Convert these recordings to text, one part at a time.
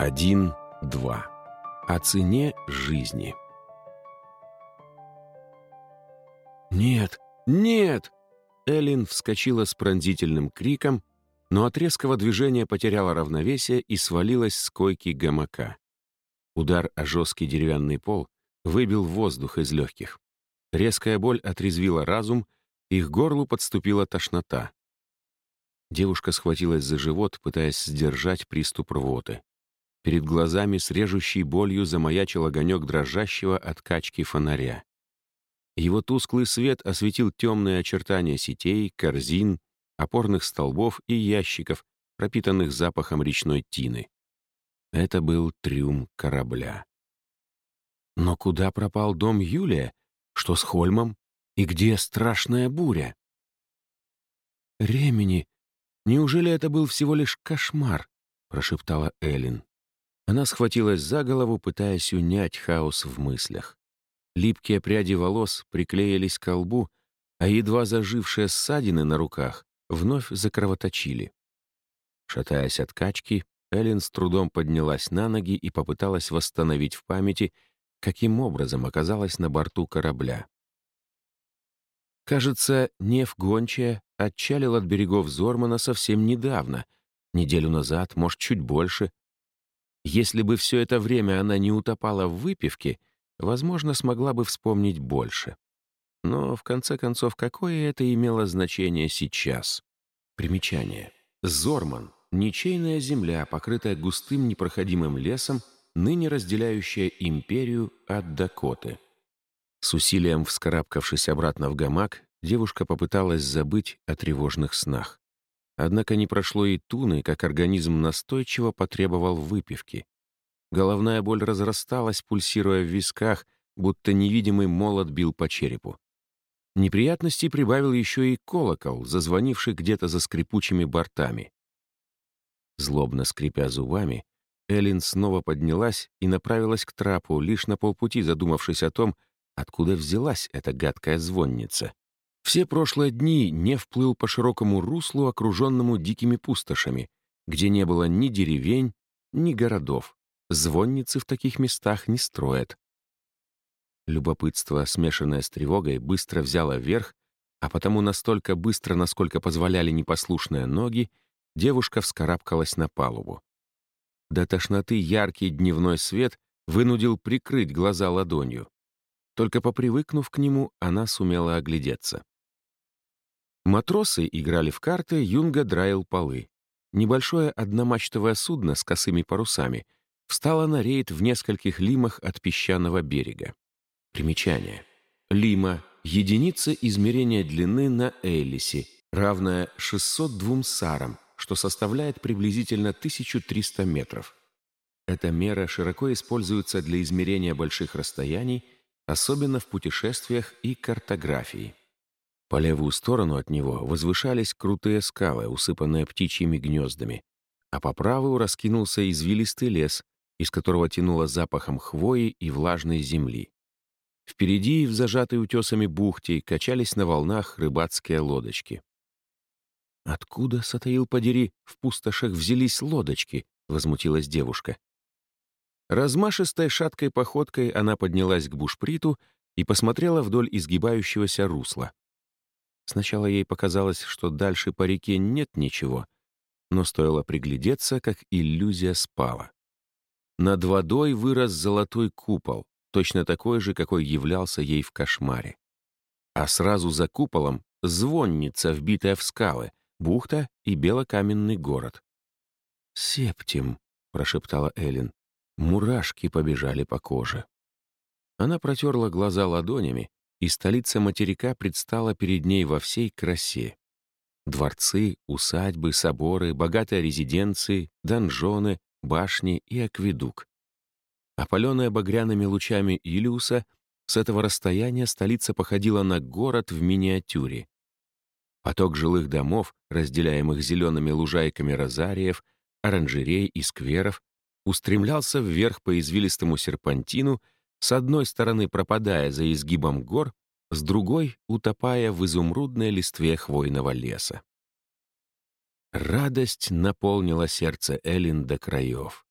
1.2. О цене жизни. «Нет! Нет!» Эллин вскочила с пронзительным криком, но от резкого движения потеряла равновесие и свалилась с койки гамака. Удар о жесткий деревянный пол выбил воздух из легких. Резкая боль отрезвила разум, их горлу подступила тошнота. Девушка схватилась за живот, пытаясь сдержать приступ рвоты. Перед глазами с режущей болью замаячил огонек дрожащего от качки фонаря. Его тусклый свет осветил темные очертания сетей, корзин, опорных столбов и ящиков, пропитанных запахом речной тины. Это был трюм корабля. Но куда пропал дом Юлия? Что с Хольмом? И где страшная буря? «Ремени! Неужели это был всего лишь кошмар?» — прошептала Эллен. Она схватилась за голову, пытаясь унять хаос в мыслях. Липкие пряди волос приклеились к лбу, а едва зажившие ссадины на руках вновь закровоточили. Шатаясь от качки, Эллен с трудом поднялась на ноги и попыталась восстановить в памяти, каким образом оказалась на борту корабля. Кажется, Нев Гончая отчалил от берегов Зормана совсем недавно, неделю назад, может, чуть больше, если бы все это время она не утопала в выпивке, возможно, смогла бы вспомнить больше. Но, в конце концов, какое это имело значение сейчас? Примечание. Зорман — ничейная земля, покрытая густым непроходимым лесом, ныне разделяющая империю от Дакоты. С усилием вскарабкавшись обратно в гамак, девушка попыталась забыть о тревожных снах. Однако не прошло и туны, как организм настойчиво потребовал выпивки. Головная боль разрасталась, пульсируя в висках, будто невидимый молот бил по черепу. Неприятностей прибавил еще и колокол, зазвонивший где-то за скрипучими бортами. Злобно скрипя зубами, Эллин снова поднялась и направилась к трапу, лишь на полпути задумавшись о том, откуда взялась эта гадкая звонница. Все прошлые дни не вплыл по широкому руслу, окруженному дикими пустошами, где не было ни деревень, ни городов. Звонницы в таких местах не строят. Любопытство, смешанное с тревогой, быстро взяло верх, а потому настолько быстро, насколько позволяли непослушные ноги, девушка вскарабкалась на палубу. До тошноты яркий дневной свет вынудил прикрыть глаза ладонью. Только попривыкнув к нему, она сумела оглядеться. Матросы играли в карты, Юнга драил полы. Небольшое одномачтовое судно с косыми парусами встало на рейд в нескольких лимах от песчаного берега. Примечание. Лима — единица измерения длины на Эллисе, равная 602 сарам, что составляет приблизительно 1300 метров. Эта мера широко используется для измерения больших расстояний, особенно в путешествиях и картографии. По левую сторону от него возвышались крутые скалы, усыпанные птичьими гнездами, а по правую раскинулся извилистый лес, из которого тянуло запахом хвои и влажной земли. Впереди, в зажатой утесами бухте, качались на волнах рыбацкие лодочки. «Откуда, сатаил подери, в пустошах взялись лодочки?» — возмутилась девушка. Размашистой шаткой походкой она поднялась к бушприту и посмотрела вдоль изгибающегося русла. Сначала ей показалось, что дальше по реке нет ничего, но стоило приглядеться, как иллюзия спала. Над водой вырос золотой купол, точно такой же, какой являлся ей в кошмаре. А сразу за куполом — звонница, вбитая в скалы, бухта и белокаменный город. «Септим», — прошептала Эллен. Мурашки побежали по коже. Она протерла глаза ладонями и столица материка предстала перед ней во всей красе. Дворцы, усадьбы, соборы, богатые резиденции, донжоны, башни и акведук. Опаленная багряными лучами Илиуса, с этого расстояния столица походила на город в миниатюре. Поток жилых домов, разделяемых зелеными лужайками розариев, оранжерей и скверов, устремлялся вверх по извилистому серпантину с одной стороны пропадая за изгибом гор, с другой — утопая в изумрудной листве хвойного леса. Радость наполнила сердце Эллен до краев.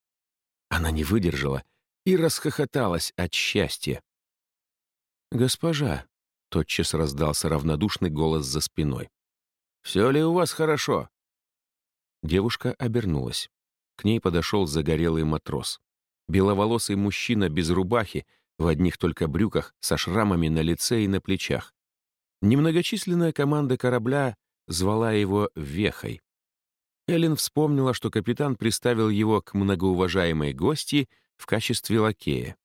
Она не выдержала и расхохоталась от счастья. «Госпожа», — тотчас раздался равнодушный голос за спиной. «Все ли у вас хорошо?» Девушка обернулась. К ней подошел загорелый матрос. Беловолосый мужчина без рубахи, в одних только брюках, со шрамами на лице и на плечах. Немногочисленная команда корабля звала его Вехой. Эллен вспомнила, что капитан приставил его к многоуважаемой гости в качестве лакея.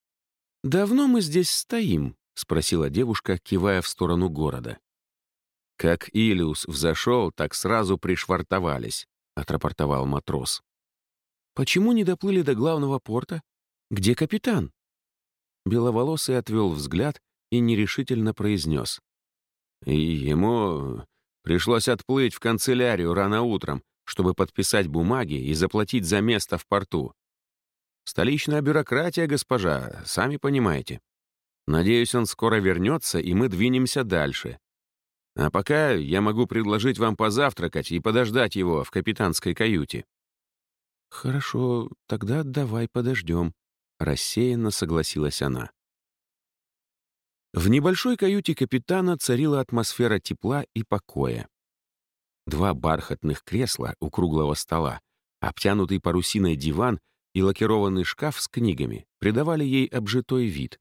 «Давно мы здесь стоим?» — спросила девушка, кивая в сторону города. «Как Илиус взошел, так сразу пришвартовались», — отрапортовал матрос. «Почему не доплыли до главного порта? Где капитан?» Беловолосый отвел взгляд и нерешительно произнес. И ему пришлось отплыть в канцелярию рано утром, чтобы подписать бумаги и заплатить за место в порту. Столичная бюрократия, госпожа, сами понимаете. Надеюсь, он скоро вернется, и мы двинемся дальше. А пока я могу предложить вам позавтракать и подождать его в капитанской каюте». «Хорошо, тогда давай подождем», — рассеянно согласилась она. В небольшой каюте капитана царила атмосфера тепла и покоя. Два бархатных кресла у круглого стола, обтянутый парусиной диван и лакированный шкаф с книгами придавали ей обжитой вид,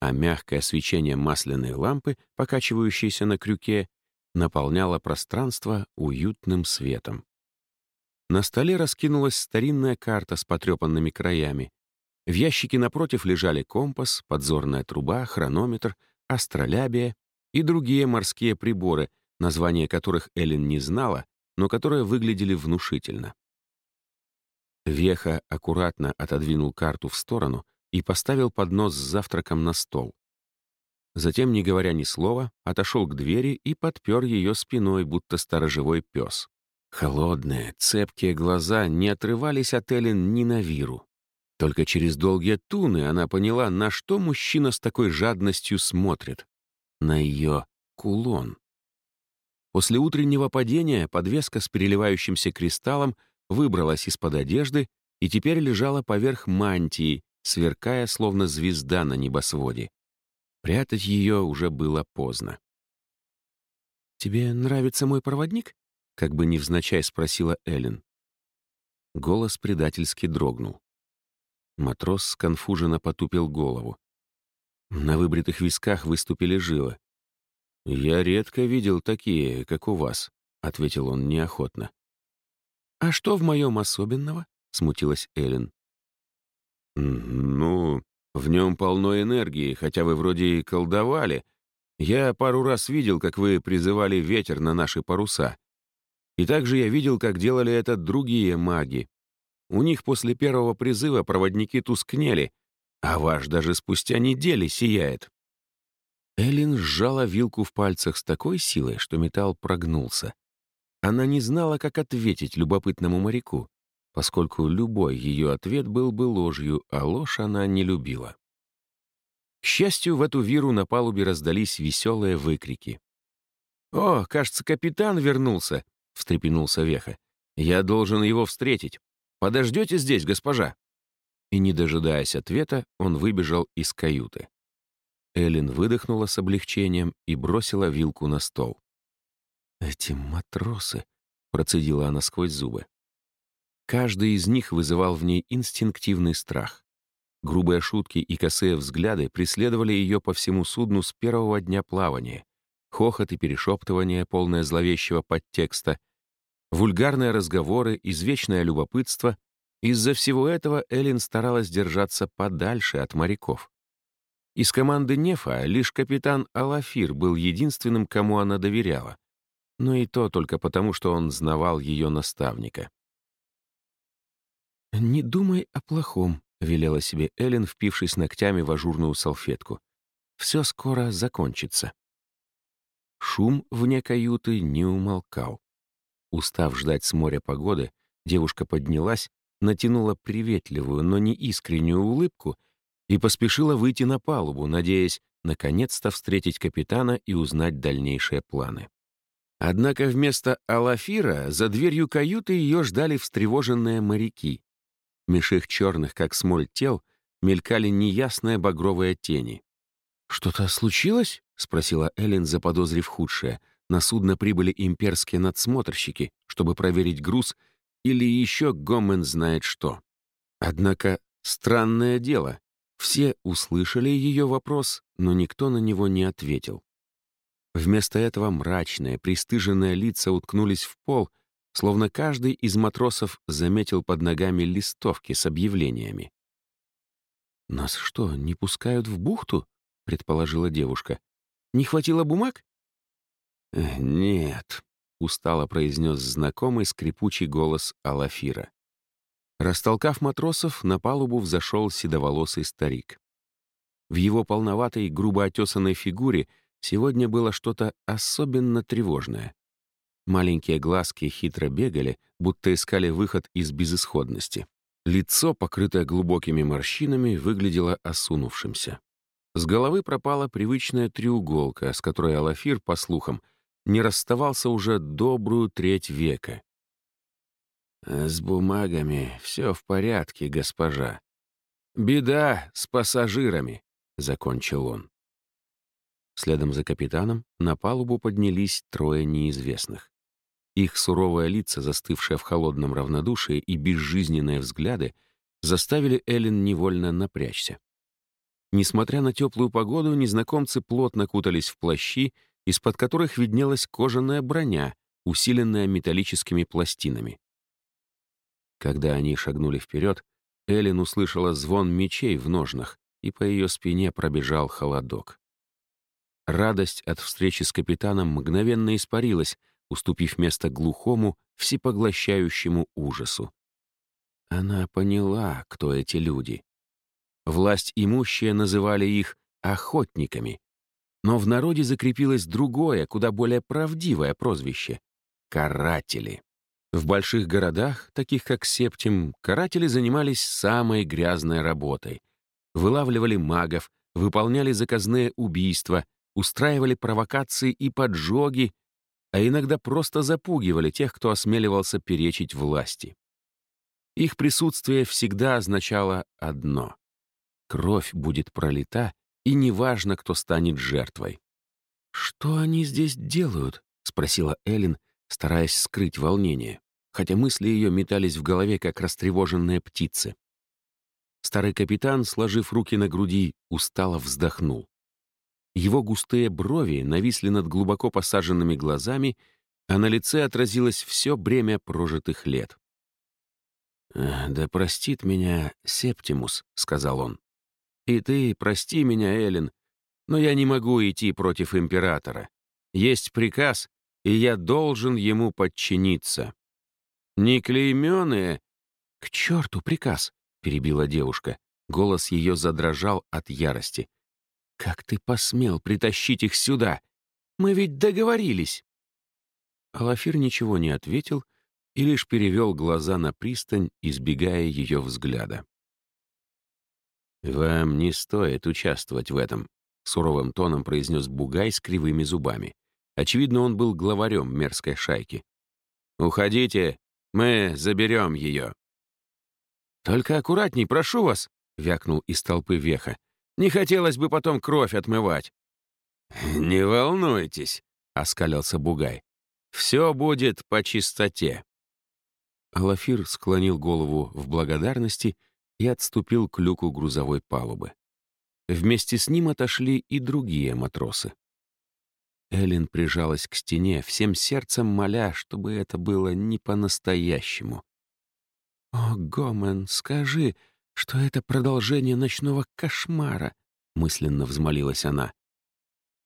а мягкое свечение масляной лампы, покачивающейся на крюке, наполняло пространство уютным светом. На столе раскинулась старинная карта с потрепанными краями. В ящике напротив лежали компас, подзорная труба, хронометр, астролябия и другие морские приборы, названия которых Эллен не знала, но которые выглядели внушительно. Веха аккуратно отодвинул карту в сторону и поставил поднос с завтраком на стол. Затем, не говоря ни слова, отошел к двери и подпер ее спиной, будто сторожевой пес. Холодные, цепкие глаза не отрывались от Эллен ни на виру. Только через долгие туны она поняла, на что мужчина с такой жадностью смотрит. На ее кулон. После утреннего падения подвеска с переливающимся кристаллом выбралась из-под одежды и теперь лежала поверх мантии, сверкая, словно звезда на небосводе. Прятать ее уже было поздно. «Тебе нравится мой проводник?» — как бы невзначай спросила Эллен. Голос предательски дрогнул. Матрос сконфуженно потупил голову. На выбритых висках выступили жилы. «Я редко видел такие, как у вас», — ответил он неохотно. «А что в моем особенного?» — смутилась Эллен. «Ну, в нем полно энергии, хотя вы вроде и колдовали. Я пару раз видел, как вы призывали ветер на наши паруса. И также я видел, как делали это другие маги. У них после первого призыва проводники тускнели, а ваш даже спустя недели сияет. Эллин сжала вилку в пальцах с такой силой, что металл прогнулся. Она не знала, как ответить любопытному моряку, поскольку любой ее ответ был бы ложью, а ложь она не любила. К счастью, в эту виру на палубе раздались веселые выкрики. «О, кажется, капитан вернулся!» — встрепенулся Веха. «Я должен его встретить. Подождете здесь, госпожа?» И, не дожидаясь ответа, он выбежал из каюты. Эллен выдохнула с облегчением и бросила вилку на стол. «Эти матросы», — процедила она сквозь зубы. Каждый из них вызывал в ней инстинктивный страх. Грубые шутки и косые взгляды преследовали ее по всему судну с первого дня плавания. Хохот и перешептывание, полное зловещего подтекста, вульгарные разговоры, извечное любопытство. Из-за всего этого Эллен старалась держаться подальше от моряков. Из команды Нефа лишь капитан Алафир был единственным, кому она доверяла. Но и то только потому, что он знавал ее наставника. «Не думай о плохом», — велела себе Эллен, впившись ногтями в ажурную салфетку. «Все скоро закончится». Шум вне каюты не умолкал. Устав ждать с моря погоды, девушка поднялась, натянула приветливую, но не искреннюю улыбку — и поспешила выйти на палубу, надеясь наконец-то встретить капитана и узнать дальнейшие планы. Однако вместо Алафира за дверью каюты ее ждали встревоженные моряки. Меж их черных, как смоль тел, мелькали неясные багровые тени. «Что-то случилось?» — спросила Эллен, заподозрив худшее. На судно прибыли имперские надсмотрщики, чтобы проверить груз, или еще Гомен знает что. Однако странное дело. Все услышали ее вопрос, но никто на него не ответил. Вместо этого мрачные, пристыженные лица уткнулись в пол, словно каждый из матросов заметил под ногами листовки с объявлениями. «Нас что, не пускают в бухту?» — предположила девушка. «Не хватило бумаг?» «Э, «Нет», — устало произнес знакомый скрипучий голос Алафира. Растолкав матросов, на палубу взошел седоволосый старик. В его полноватой, грубо отесанной фигуре сегодня было что-то особенно тревожное. Маленькие глазки хитро бегали, будто искали выход из безысходности. Лицо, покрытое глубокими морщинами, выглядело осунувшимся. С головы пропала привычная треуголка, с которой Алафир, по слухам, не расставался уже добрую треть века. «С бумагами все в порядке, госпожа. Беда с пассажирами», — закончил он. Следом за капитаном на палубу поднялись трое неизвестных. Их суровые лица, застывшие в холодном равнодушии и безжизненные взгляды, заставили Эллен невольно напрячься. Несмотря на теплую погоду, незнакомцы плотно кутались в плащи, из-под которых виднелась кожаная броня, усиленная металлическими пластинами. Когда они шагнули вперед, Эллен услышала звон мечей в ножнах, и по ее спине пробежал холодок. Радость от встречи с капитаном мгновенно испарилась, уступив место глухому, всепоглощающему ужасу. Она поняла, кто эти люди. Власть имущие называли их охотниками, но в народе закрепилось другое, куда более правдивое прозвище — каратели. В больших городах, таких как Септим, каратели занимались самой грязной работой. Вылавливали магов, выполняли заказные убийства, устраивали провокации и поджоги, а иногда просто запугивали тех, кто осмеливался перечить власти. Их присутствие всегда означало одно — кровь будет пролита, и неважно, кто станет жертвой. «Что они здесь делают?» — спросила Эллен, стараясь скрыть волнение, хотя мысли ее метались в голове, как растревоженные птицы. Старый капитан, сложив руки на груди, устало вздохнул. Его густые брови нависли над глубоко посаженными глазами, а на лице отразилось все бремя прожитых лет. «Да простит меня Септимус», — сказал он. «И ты прости меня, Эллен, но я не могу идти против императора. Есть приказ, и я должен ему подчиниться. Не клейменные...» «К черту приказ!» — перебила девушка. Голос ее задрожал от ярости. «Как ты посмел притащить их сюда? Мы ведь договорились!» Алафир ничего не ответил и лишь перевел глаза на пристань, избегая ее взгляда. «Вам не стоит участвовать в этом», — суровым тоном произнес Бугай с кривыми зубами. Очевидно, он был главарем мерзкой шайки. «Уходите, мы заберем ее». «Только аккуратней, прошу вас», — вякнул из толпы Веха. Не хотелось бы потом кровь отмывать». «Не волнуйтесь», — оскалился Бугай. «Все будет по чистоте». Алафир склонил голову в благодарности и отступил к люку грузовой палубы. Вместе с ним отошли и другие матросы. Эллен прижалась к стене, всем сердцем моля, чтобы это было не по-настоящему. «О, Гомен, скажи, что это продолжение ночного кошмара, мысленно взмолилась она.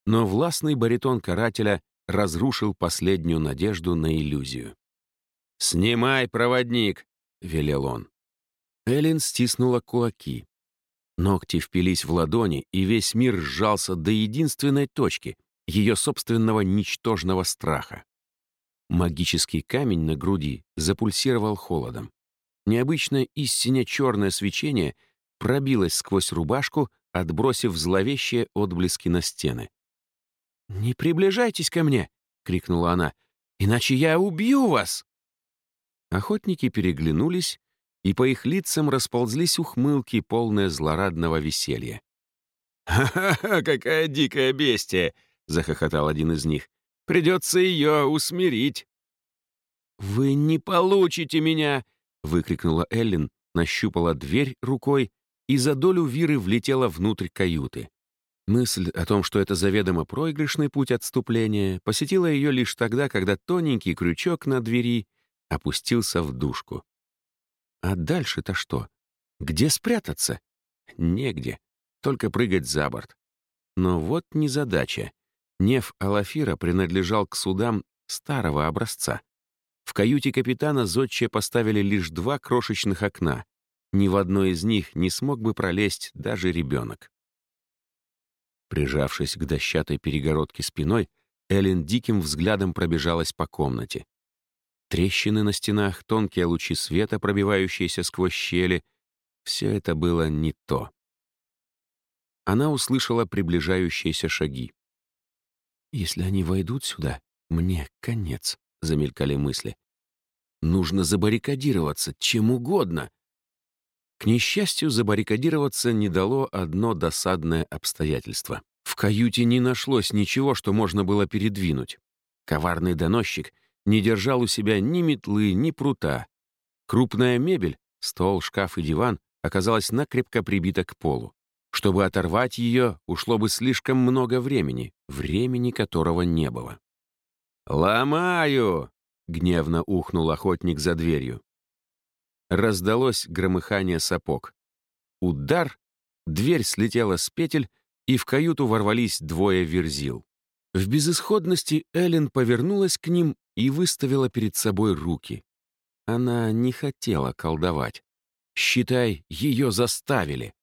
Но властный баритон карателя разрушил последнюю надежду на иллюзию. «Снимай, проводник!» — велел он. Эллен стиснула кулаки. Ногти впились в ладони, и весь мир сжался до единственной точки — ее собственного ничтожного страха. Магический камень на груди запульсировал холодом. Необычное истинно черное свечение пробилось сквозь рубашку, отбросив зловещие отблески на стены. «Не приближайтесь ко мне!» — крикнула она. «Иначе я убью вас!» Охотники переглянулись, и по их лицам расползлись ухмылки, полные злорадного веселья. «Ха-ха-ха, какая дикая бестия!» — захохотал один из них. «Придется ее усмирить». «Вы не получите меня!» — выкрикнула Эллен, нащупала дверь рукой и за долю Виры влетела внутрь каюты. Мысль о том, что это заведомо проигрышный путь отступления, посетила ее лишь тогда, когда тоненький крючок на двери опустился в душку. А дальше-то что? Где спрятаться? Негде. Только прыгать за борт. Но вот незадача. Неф Алафира принадлежал к судам старого образца. В каюте капитана зодчие поставили лишь два крошечных окна. Ни в одно из них не смог бы пролезть даже ребенок. Прижавшись к дощатой перегородке спиной, Эллен диким взглядом пробежалась по комнате. Трещины на стенах, тонкие лучи света, пробивающиеся сквозь щели — все это было не то. Она услышала приближающиеся шаги. «Если они войдут сюда, мне конец», — замелькали мысли. «Нужно забаррикадироваться, чем угодно». К несчастью, забаррикадироваться не дало одно досадное обстоятельство. В каюте не нашлось ничего, что можно было передвинуть. Коварный доносчик не держал у себя ни метлы, ни прута. Крупная мебель, стол, шкаф и диван, оказалась накрепко прибита к полу. Чтобы оторвать ее, ушло бы слишком много времени, времени которого не было. «Ломаю!» — гневно ухнул охотник за дверью. Раздалось громыхание сапог. Удар, дверь слетела с петель, и в каюту ворвались двое верзил. В безысходности Эллен повернулась к ним и выставила перед собой руки. Она не хотела колдовать. Считай, ее заставили.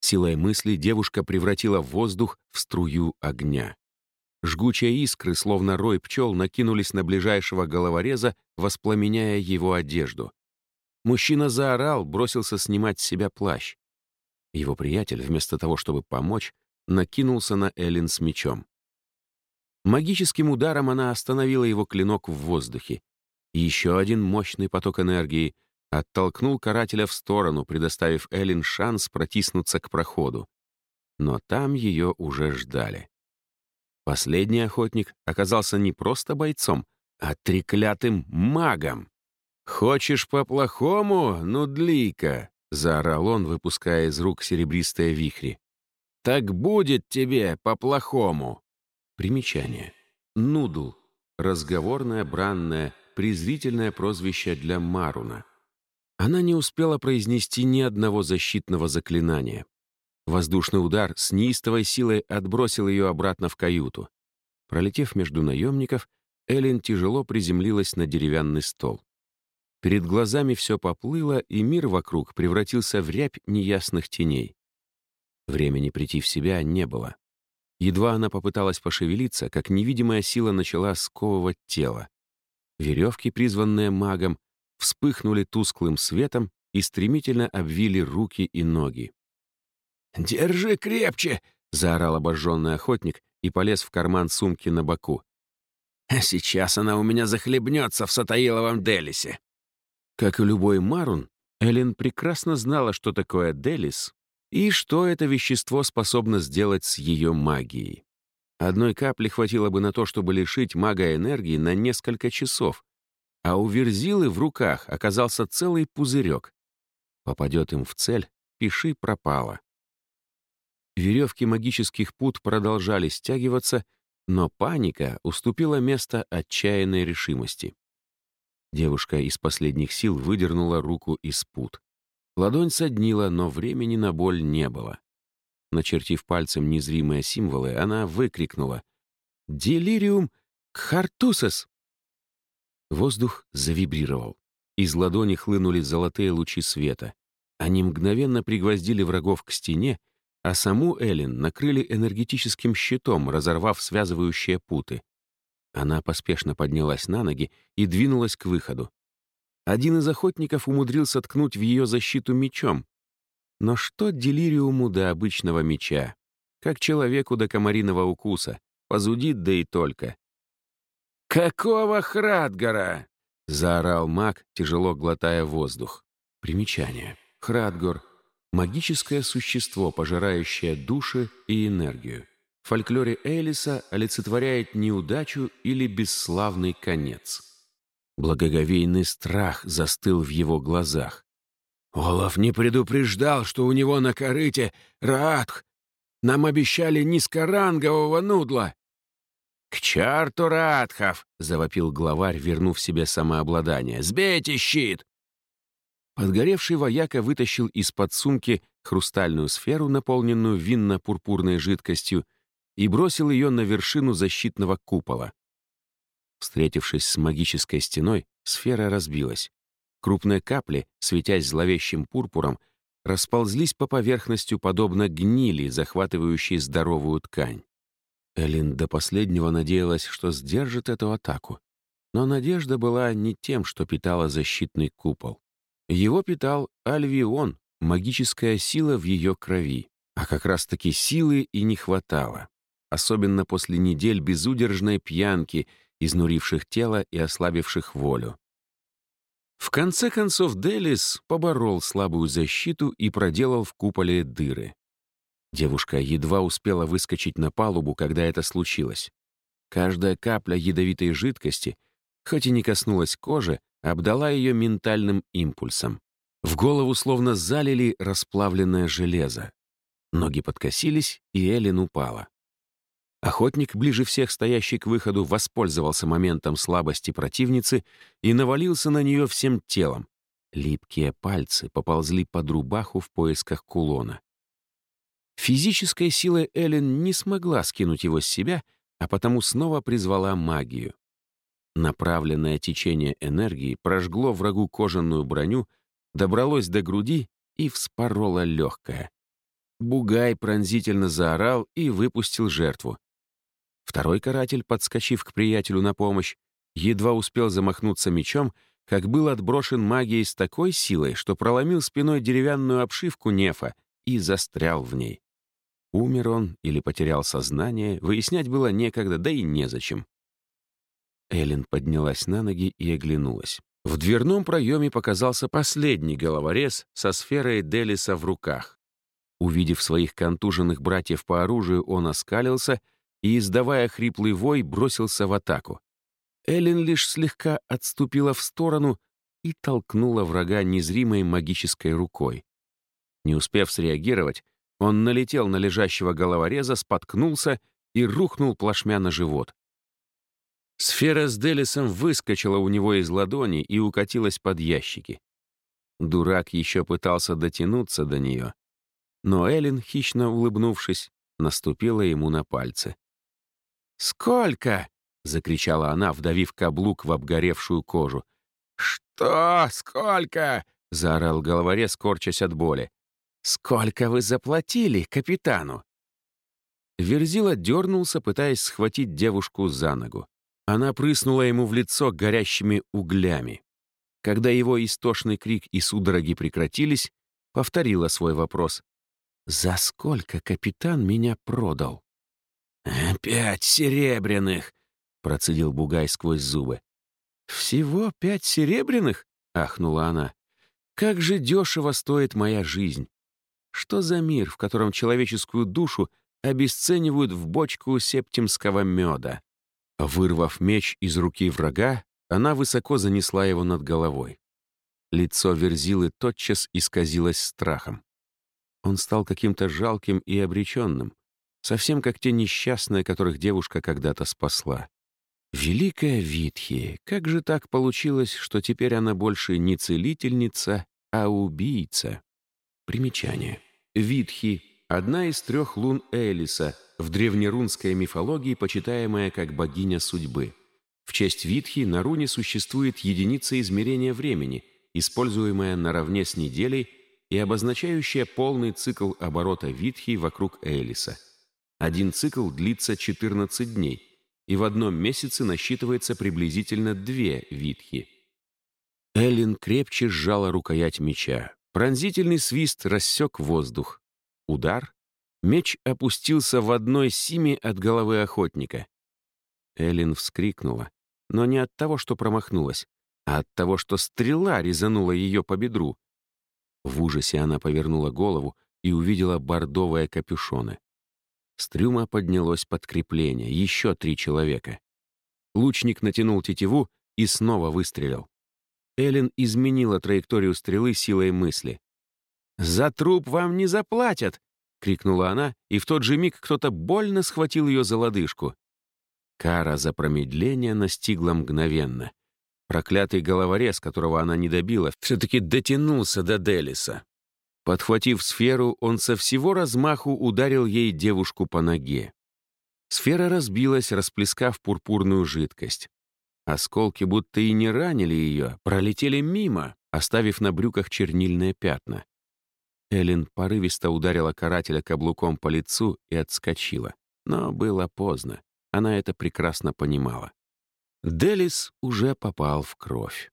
Силой мысли девушка превратила воздух в струю огня. Жгучие искры, словно рой пчел, накинулись на ближайшего головореза, воспламеняя его одежду. Мужчина заорал, бросился снимать с себя плащ. Его приятель, вместо того, чтобы помочь, накинулся на Эллен с мечом. Магическим ударом она остановила его клинок в воздухе. Еще один мощный поток энергии оттолкнул карателя в сторону, предоставив Эллен шанс протиснуться к проходу. Но там ее уже ждали. Последний охотник оказался не просто бойцом, а треклятым магом. «Хочешь по-плохому, нудлика?» — заорал он, выпуская из рук серебристые вихри. «Так будет тебе по-плохому!» Примечание. Нудл. Разговорное, бранное, презрительное прозвище для Маруна. Она не успела произнести ни одного защитного заклинания. Воздушный удар с неистовой силой отбросил ее обратно в каюту. Пролетев между наемников, Эллен тяжело приземлилась на деревянный стол. Перед глазами все поплыло, и мир вокруг превратился в рябь неясных теней. Времени прийти в себя не было. Едва она попыталась пошевелиться, как невидимая сила начала сковывать тело. Веревки, призванные магом, вспыхнули тусклым светом и стремительно обвили руки и ноги. «Держи крепче!» — заорал обожженный охотник и полез в карман сумки на боку. «А сейчас она у меня захлебнется в Сатаиловом Делисе!» Как и любой Марун, Эллен прекрасно знала, что такое Делис и что это вещество способно сделать с ее магией. Одной капли хватило бы на то, чтобы лишить мага энергии на несколько часов, а у Верзилы в руках оказался целый пузырек. Попадет им в цель, пиши пропало. Веревки магических пут продолжали стягиваться, но паника уступила место отчаянной решимости. Девушка из последних сил выдернула руку из пут. Ладонь соднила, но времени на боль не было. Начертив пальцем незримые символы, она выкрикнула «Делириум Кхартусес!» Воздух завибрировал. Из ладони хлынули золотые лучи света. Они мгновенно пригвоздили врагов к стене, а саму Эллен накрыли энергетическим щитом, разорвав связывающие путы. Она поспешно поднялась на ноги и двинулась к выходу. Один из охотников умудрился ткнуть в ее защиту мечом. Но что делириуму до обычного меча? Как человеку до комариного укуса. Позудит, да и только. «Какого Храдгара?» — заорал маг, тяжело глотая воздух. Примечание. Храдгор — магическое существо, пожирающее души и энергию. В фольклоре Элиса олицетворяет неудачу или бесславный конец. Благоговейный страх застыл в его глазах. Олаф не предупреждал, что у него на корыте Раатх. Нам обещали низкорангового нудла. «К черту Раатхов!» — завопил главарь, вернув себе самообладание. «Сбейте щит!» Подгоревший вояка вытащил из-под сумки хрустальную сферу, наполненную винно-пурпурной жидкостью, и бросил ее на вершину защитного купола. Встретившись с магической стеной, сфера разбилась. Крупные капли, светясь зловещим пурпуром, расползлись по поверхности подобно гнили, захватывающей здоровую ткань. Элин до последнего надеялась, что сдержит эту атаку. Но надежда была не тем, что питала защитный купол. Его питал Альвион, магическая сила в ее крови. А как раз-таки силы и не хватало. Особенно после недель безудержной пьянки, изнуривших тело и ослабивших волю. В конце концов Делис поборол слабую защиту и проделал в куполе дыры. Девушка едва успела выскочить на палубу, когда это случилось. Каждая капля ядовитой жидкости, хоть и не коснулась кожи, обдала ее ментальным импульсом. В голову словно залили расплавленное железо. Ноги подкосились, и Эллен упала. Охотник, ближе всех стоящий к выходу, воспользовался моментом слабости противницы и навалился на нее всем телом. Липкие пальцы поползли под рубаху в поисках кулона. Физической силой Эллен не смогла скинуть его с себя, а потому снова призвала магию. Направленное течение энергии прожгло врагу кожаную броню, добралось до груди и вспороло легкое. Бугай пронзительно заорал и выпустил жертву. Второй каратель, подскочив к приятелю на помощь, едва успел замахнуться мечом, как был отброшен магией с такой силой, что проломил спиной деревянную обшивку нефа и застрял в ней. Умер он или потерял сознание, выяснять было некогда, да и незачем. Эллен поднялась на ноги и оглянулась. В дверном проеме показался последний головорез со сферой Делиса в руках. Увидев своих контуженных братьев по оружию, он оскалился — и, издавая хриплый вой, бросился в атаку. Эллен лишь слегка отступила в сторону и толкнула врага незримой магической рукой. Не успев среагировать, он налетел на лежащего головореза, споткнулся и рухнул плашмя на живот. Сфера с Делисом выскочила у него из ладони и укатилась под ящики. Дурак еще пытался дотянуться до нее, но Эллен, хищно улыбнувшись, наступила ему на пальцы. «Сколько?» — закричала она, вдавив каблук в обгоревшую кожу. «Что? Сколько?» — заорал головорез, корчась от боли. «Сколько вы заплатили капитану?» Верзила дернулся, пытаясь схватить девушку за ногу. Она прыснула ему в лицо горящими углями. Когда его истошный крик и судороги прекратились, повторила свой вопрос. «За сколько капитан меня продал?» «Пять серебряных!» — процедил Бугай сквозь зубы. «Всего пять серебряных?» — ахнула она. «Как же дешево стоит моя жизнь! Что за мир, в котором человеческую душу обесценивают в бочку септимского меда?» Вырвав меч из руки врага, она высоко занесла его над головой. Лицо Верзилы тотчас исказилось страхом. Он стал каким-то жалким и обреченным, совсем как те несчастные, которых девушка когда-то спасла. Великая Витхи, как же так получилось, что теперь она больше не целительница, а убийца? Примечание. Витхи — одна из трех лун Элиса, в древнерунской мифологии почитаемая как богиня судьбы. В честь Витхи на руне существует единица измерения времени, используемая наравне с неделей и обозначающая полный цикл оборота Витхи вокруг Элиса — один цикл длится 14 дней, и в одном месяце насчитывается приблизительно две витхи. Эллен крепче сжала рукоять меча. Пронзительный свист рассек воздух. Удар. Меч опустился в одной симе от головы охотника. Эллен вскрикнула, но не от того, что промахнулась, а от того, что стрела резанула ее по бедру. В ужасе она повернула голову и увидела бордовые капюшоны. С трюма поднялось подкрепление, еще три человека. Лучник натянул тетиву и снова выстрелил. Эллен изменила траекторию стрелы силой мысли. «За труп вам не заплатят!» — крикнула она, и в тот же миг кто-то больно схватил ее за лодыжку. Кара за промедление настигла мгновенно. Проклятый головорез, которого она не добила, все-таки дотянулся до Делиса. Подхватив сферу, он со всего размаху ударил ей девушку по ноге. Сфера разбилась, расплескав пурпурную жидкость. Осколки будто и не ранили ее, пролетели мимо, оставив на брюках чернильные пятна. Эллен порывисто ударила карателя каблуком по лицу и отскочила. Но было поздно. Она это прекрасно понимала. Делис уже попал в кровь.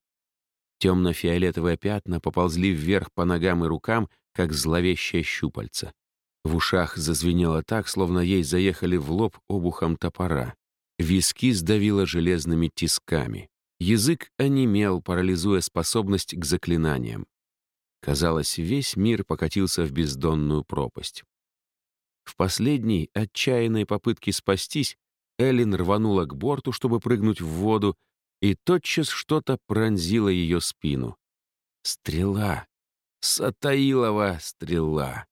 Темно-фиолетовые пятна поползли вверх по ногам и рукам, как зловещее щупальца. В ушах зазвенело так, словно ей заехали в лоб обухом топора. Виски сдавило железными тисками. Язык онемел, парализуя способность к заклинаниям. Казалось, весь мир покатился в бездонную пропасть. В последней отчаянной попытке спастись Эллен рванула к борту, чтобы прыгнуть в воду, и тотчас что-то пронзило ее спину. Стрела. Сатаилова стрела.